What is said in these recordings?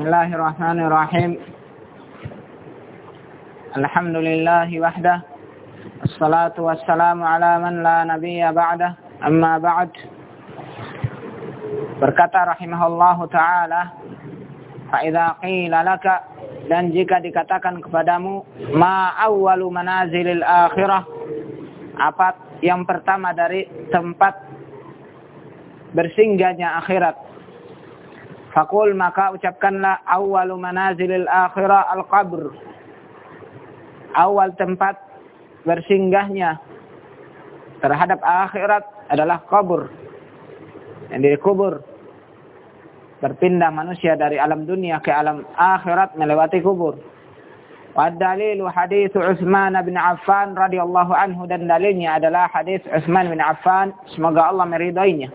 بسم الله الرحمن الرحيم الحمد لله وحده الصلاة والسلام على من لا نبي بعده أما بعد berkata rahimahullah ta'ala fa'idha qila laka dan jika dikatakan kepadamu ma awwalu manazilil akhirah apa yang pertama dari tempat bersinggahnya akhirat fakul maka ucapkanlah awwalu manazilil akhirah al-qabr awal tempat bersinggahnya terhadap akhirat adalah kubur yang dikubur berpindah manusia dari alam dunia ke alam akhirat melewati kubur. Wadalilu hadis Utsman bin Affan radhiyallahu anhu dan dalilnya adalah hadis Utsman bin Affan semoga Allah meridainya.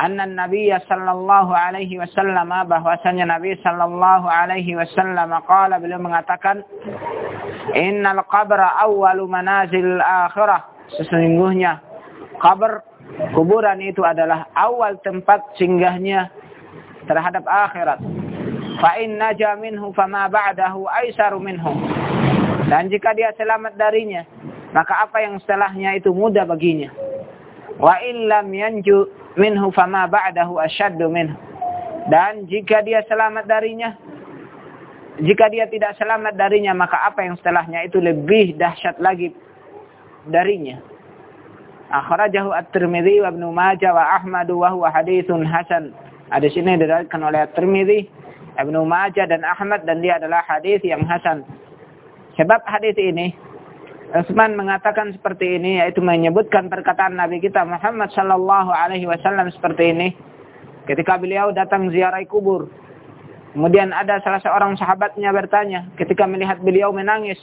Anna Nabi sallallahu alaihi wasallam bahwasanya Nabi sallallahu alaihi wasallam qala beliau mengatakan innal qabra awwalu manazil akhirah sesungguhnya kabar kuburan itu adalah awal tempat singgahnya terhadap akhirat. Fa in naja minhu fama ba'dahu aisaru minhu. Dan jika dia selamat darinya, maka apa yang setelahnya itu mudah baginya. Wa in lam yanju minhu fama ba'dahu asyaddu minhu. Dan jika dia selamat darinya, jika dia tidak selamat darinya, maka apa yang setelahnya itu lebih dahsyat lagi darinya. Akhrajahu At-Tirmidzi wa Ibnu Majah wa Ahmad wa huwa haditsun hasan. Hadis ini diriwayatkan oleh At-Tirmidzi, Ibnu Majah dan Ahmad dan dia adalah hadis yang hasan. Sebab hadis ini Utsman mengatakan seperti ini yaitu menyebutkan perkataan Nabi kita Muhammad sallallahu alaihi wasallam seperti ini ketika beliau datang ziarah kubur. Kemudian ada salah seorang sahabatnya bertanya ketika melihat beliau menangis,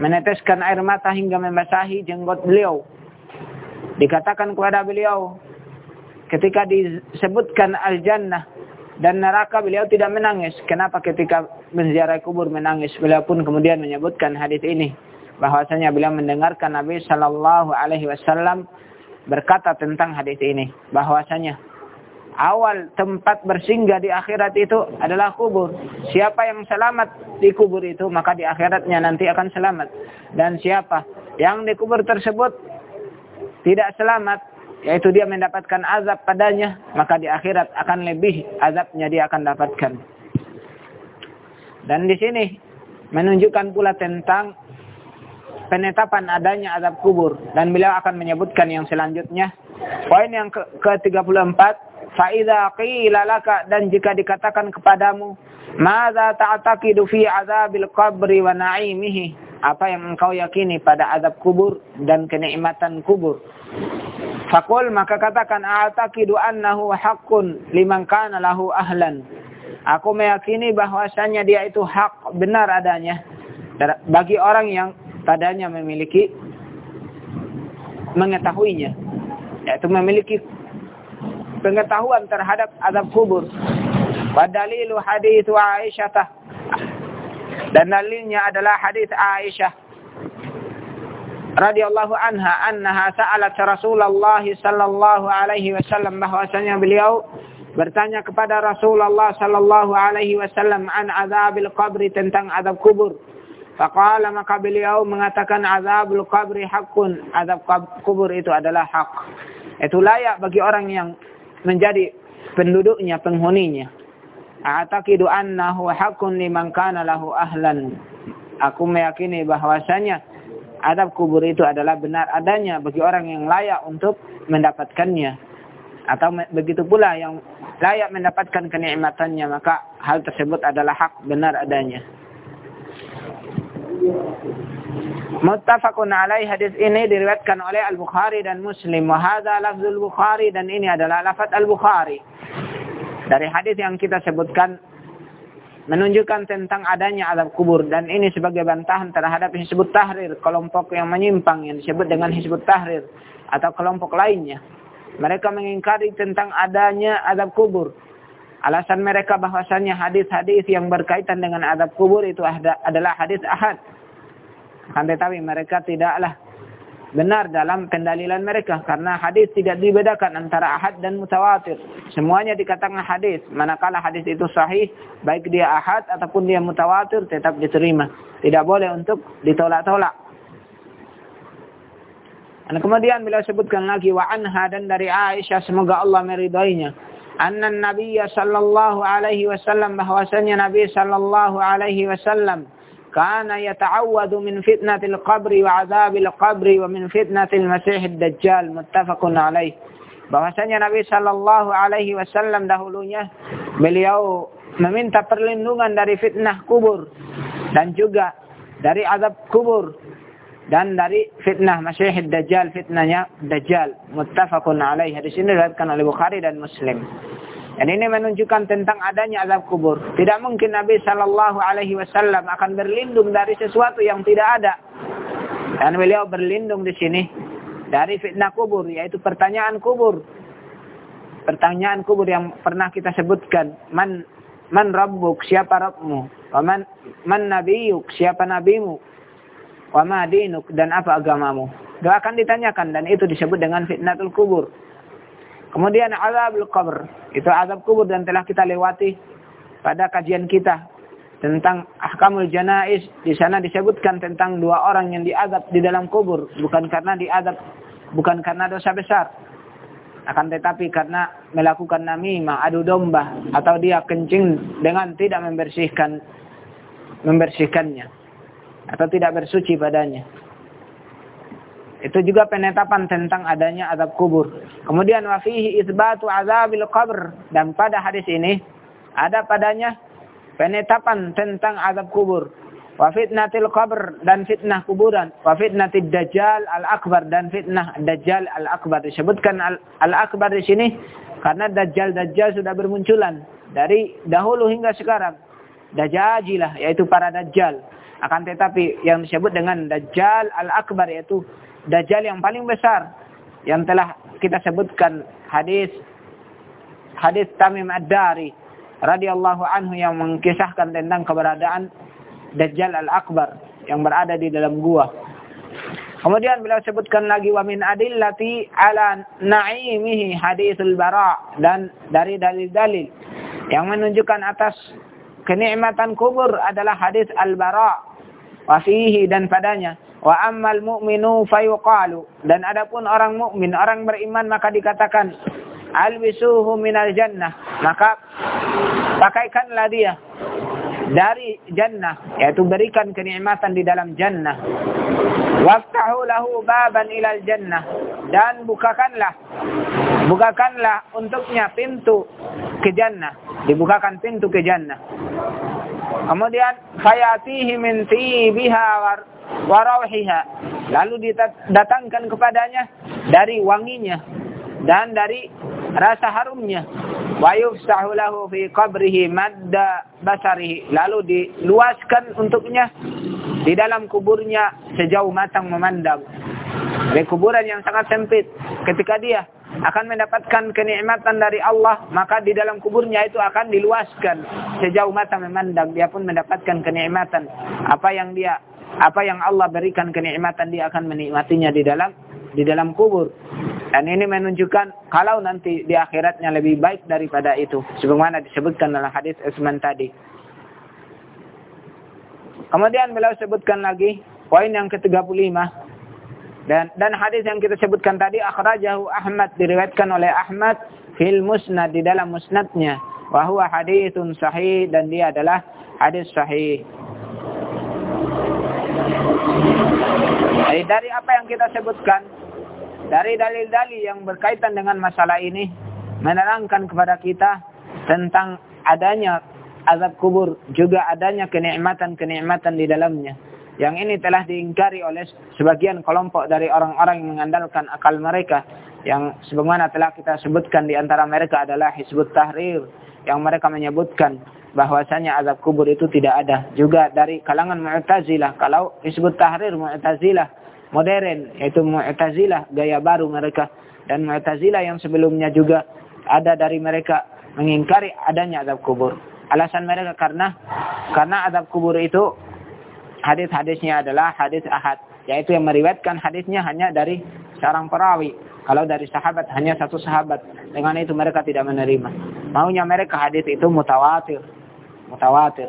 meneteskan air mata hingga membasahi jenggot beliau. Dikatakan kepada beliau, ketika disebutkan al-jannah dan neraka beliau tidak menangis. Kenapa ketika menziarahi kubur menangis? Beliau pun kemudian menyebutkan hadis ini bahwasanya beliau mendengarkan Nabi Shallallahu Alaihi Wasallam berkata tentang hadis ini bahwasanya awal tempat bersinggah di akhirat itu adalah kubur. Siapa yang selamat di kubur itu maka di akhiratnya nanti akan selamat. Dan siapa yang di kubur tersebut tidak selamat yaitu dia mendapatkan azab padanya, maka di akhirat akan lebih azabnya dia akan dapatkan. Dan di sini menunjukkan pula tentang penetapan adanya azab kubur dan beliau akan menyebutkan yang selanjutnya. Poin yang ke-34, faida qila laka dan jika dikatakan kepadamu, "Madza ta'taqidu fi azabil qabri wa na'imihi?" Apa yang engkau yakini pada azab kubur dan kenikmatan kubur? Fakul maka katakan a'taqidu annahu haqqun liman kana lahu ahlan. Aku meyakini bahwasanya dia itu hak benar adanya bagi orang yang padanya memiliki mengetahuinya yaitu memiliki pengetahuan terhadap azab kubur. Wadalilu hadis Aisyah dan dalilnya adalah hadis Aisyah radhiyallahu anha annaha sa'alat Rasulullah sallallahu alaihi wasallam bahwasanya beliau bertanya kepada Rasulullah sallallahu alaihi wasallam an azabil qabri tentang azab kubur. Faqala maka beliau mengatakan azabul qabri hakun. Azab kubur itu adalah hak. Itu layak bagi orang yang menjadi penduduknya, penghuninya. A'taqidu annahu hakun liman kana lahu ahlan. Aku meyakini bahwasanya adab kubur itu adalah benar adanya bagi orang yang layak untuk mendapatkannya. Atau begitu pula yang layak mendapatkan kenikmatannya, maka hal tersebut adalah hak benar adanya. Muttafaqun alaih hadis ini diriwayatkan oleh Al-Bukhari dan Muslim. Wa hadza lafzul Bukhari dan ini adalah lafaz Al-Bukhari. Dari hadis yang kita sebutkan menunjukkan tentang adanya azab kubur dan ini sebagai bantahan terhadap Hizbut Tahrir, kelompok yang menyimpang yang disebut dengan Hizbut Tahrir atau kelompok lainnya. Mereka mengingkari tentang adanya azab kubur. Alasan mereka bahwasannya hadis-hadis yang berkaitan dengan azab kubur itu adalah hadis ahad. Kan tetapi mereka tidaklah benar dalam pendalilan mereka karena hadis tidak dibedakan antara ahad dan mutawatir. Semuanya dikatakan hadis. Manakala hadis itu sahih, baik dia ahad ataupun dia mutawatir tetap diterima. Tidak boleh untuk ditolak-tolak. Dan kemudian beliau sebutkan lagi wa anha dan dari Aisyah semoga Allah meridainya. Anna Nabi sallallahu alaihi wasallam bahwasanya Nabi sallallahu alaihi wasallam Kana yata'awwadu min fitnatil qabri wa azabil qabri wa min fitnatil masihid dajjal muttafaqun alaih. Bahwasanya Nabi Shallallahu Alaihi Wasallam dahulunya beliau meminta perlindungan dari fitnah kubur dan juga dari azab kubur dan dari fitnah Masyihid Dajjal fitnahnya Dajjal muttafaqun alaih hadis ini diriwayatkan oleh Bukhari dan Muslim dan ini menunjukkan tentang adanya azab kubur. Tidak mungkin Nabi Shallallahu Alaihi Wasallam akan berlindung dari sesuatu yang tidak ada. Dan beliau berlindung di sini dari fitnah kubur, yaitu pertanyaan kubur. Pertanyaan kubur yang pernah kita sebutkan. Man man rabbuk, siapa Rabbmu? Wa man, man nabiyuk, siapa nabimu? Wa ma dinuk, dan apa agamamu? Itu akan ditanyakan dan itu disebut dengan fitnatul kubur. Kemudian azabul qabr. Itu azab kubur dan telah kita lewati pada kajian kita tentang ahkamul janais. Di sana disebutkan tentang dua orang yang diazab di dalam kubur. Bukan karena diazab, bukan karena dosa besar. Akan tetapi karena melakukan namimah, adu domba. Atau dia kencing dengan tidak membersihkan membersihkannya. Atau tidak bersuci padanya. Itu juga penetapan tentang adanya azab kubur. Kemudian wafihi isbatu azabil qabr. Dan pada hadis ini ada padanya penetapan tentang azab kubur. Wa fitnatil qabr dan fitnah kuburan. Wa fitnatid dajjal al-akbar dan fitnah dajjal al-akbar. Disebutkan al-akbar di sini karena dajjal-dajjal sudah bermunculan dari dahulu hingga sekarang. Dajajilah yaitu para dajjal. Akan tetapi yang disebut dengan dajjal al-akbar yaitu Dajjal yang paling besar yang telah kita sebutkan hadis hadis Tamim Ad-Dari radhiyallahu anhu yang mengkisahkan tentang keberadaan Dajjal Al-Akbar yang berada di dalam gua. Kemudian beliau sebutkan lagi wa min adillati ala na'imihi hadisul bara dan dari dalil-dalil yang menunjukkan atas kenikmatan kubur adalah hadis al-bara wa fihi dan padanya. Wa ammal mu'minu fayuqalu. Dan adapun orang mukmin, orang beriman maka dikatakan albisuhu minal jannah. Maka pakaikanlah dia dari jannah yaitu berikan kenikmatan di dalam jannah. Waftahu lahu baban ilal jannah. Dan bukakanlah bukakanlah untuknya pintu ke jannah. Dibukakan pintu ke jannah kemudian fayatihi min tibiha warawhiha. Lalu didatangkan kepadanya dari wanginya dan dari rasa harumnya. Wa yufsahu lahu fi qabrihi madda basarihi. Lalu diluaskan untuknya di dalam kuburnya sejauh matang memandang. Di kuburan yang sangat sempit. Ketika dia akan mendapatkan kenikmatan dari Allah, maka di dalam kuburnya itu akan diluaskan sejauh mata memandang. Dia pun mendapatkan kenikmatan. Apa yang dia apa yang Allah berikan kenikmatan dia akan menikmatinya di dalam di dalam kubur. Dan ini menunjukkan kalau nanti di akhiratnya lebih baik daripada itu. Sebagaimana disebutkan dalam hadis Usman tadi. Kemudian beliau sebutkan lagi poin yang ke-35 dan dan hadis yang kita sebutkan tadi akhrajahu Ahmad diriwayatkan oleh Ahmad fil musnad di dalam musnadnya wa huwa haditsun sahih dan dia adalah hadis sahih. Jadi dari apa yang kita sebutkan, dari dalil-dalil yang berkaitan dengan masalah ini, menerangkan kepada kita tentang adanya azab kubur, juga adanya kenikmatan-kenikmatan di dalamnya. Yang ini telah diingkari oleh sebagian kelompok dari orang-orang yang mengandalkan akal mereka. Yang sebagaimana telah kita sebutkan di antara mereka adalah Hizbut Tahrir. Yang mereka menyebutkan bahwasanya azab kubur itu tidak ada. Juga dari kalangan Mu'tazilah. Kalau Hizbut Tahrir Mu'tazilah modern. Yaitu Mu'tazilah gaya baru mereka. Dan Mu'tazilah yang sebelumnya juga ada dari mereka mengingkari adanya azab kubur. Alasan mereka karena karena azab kubur itu hadis-hadisnya adalah hadis ahad. yaitu yang meriwayatkan hadisnya hanya dari seorang perawi. Kalau dari sahabat hanya satu sahabat. Dengan itu mereka tidak menerima. Maunya mereka hadis itu mutawatir. Mutawatir.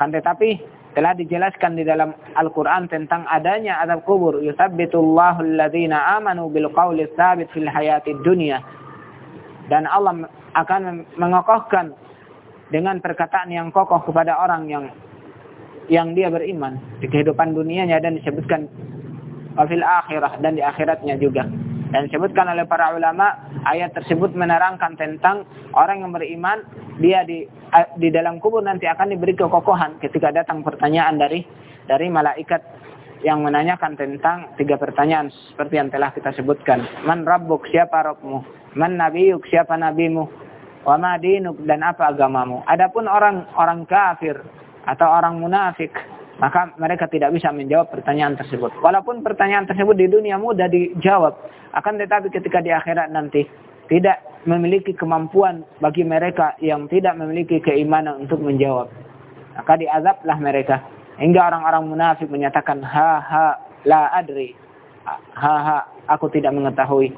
Kan tetapi telah dijelaskan di dalam Al-Quran tentang adanya adab kubur. Yuthabbitullahu alladhina amanu bil thabit fil dunia. Dan Allah akan mengokohkan dengan perkataan yang kokoh kepada orang yang yang dia beriman di kehidupan dunianya dan disebutkan wafil akhirah dan di akhiratnya juga. Dan disebutkan oleh para ulama, ayat tersebut menerangkan tentang orang yang beriman, dia di di dalam kubur nanti akan diberi kekokohan ketika datang pertanyaan dari dari malaikat yang menanyakan tentang tiga pertanyaan seperti yang telah kita sebutkan. Man rabbuk, siapa Rabbmu? Man nabiyuk, siapa nabimu? Wa ma dan apa agamamu? Adapun orang orang kafir atau orang munafik, maka mereka tidak bisa menjawab pertanyaan tersebut. Walaupun pertanyaan tersebut di dunia mudah dijawab, akan tetapi ketika di akhirat nanti tidak memiliki kemampuan bagi mereka yang tidak memiliki keimanan untuk menjawab. Maka diazablah mereka. Hingga orang-orang munafik menyatakan, ha ha la adri. Ha ha, aku tidak mengetahui.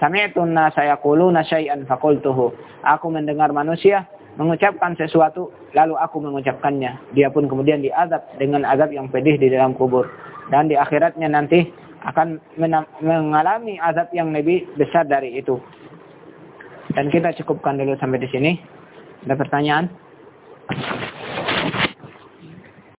Sami'tun nasa yaquluna syai'an faqultuhu. Aku mendengar manusia mengucapkan sesuatu lalu aku mengucapkannya. Dia pun kemudian diazab dengan azab yang pedih di dalam kubur. Dan di akhiratnya nanti akan mengalami azab yang lebih besar dari itu. Dan kita cukupkan dulu sampai di sini. Ada pertanyaan?